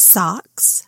socks.